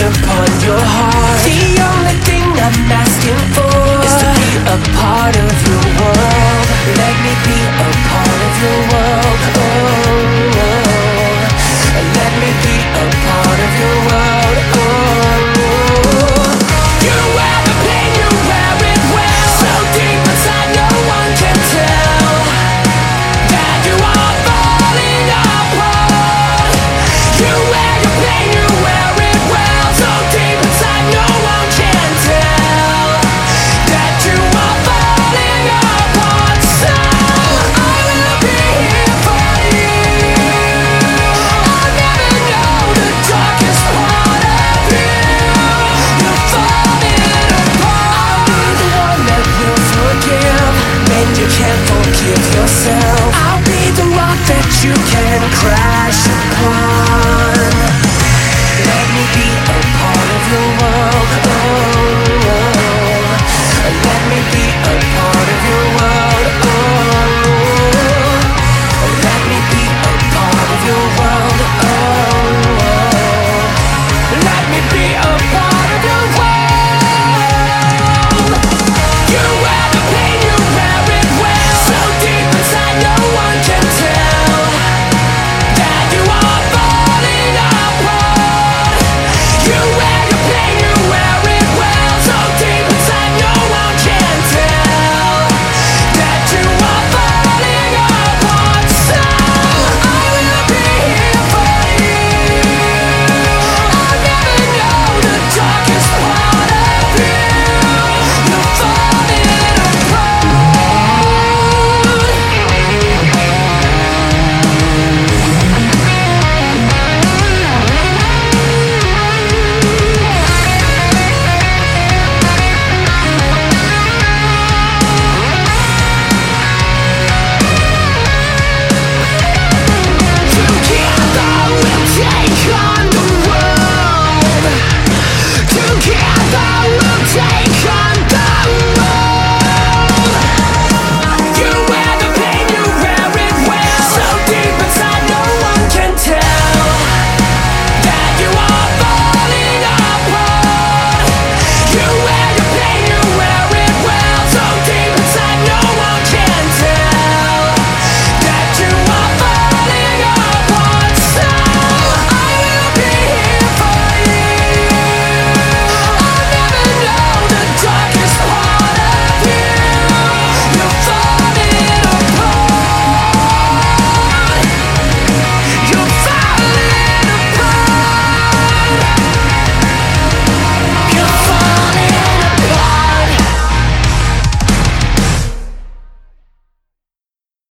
upon that you can crash.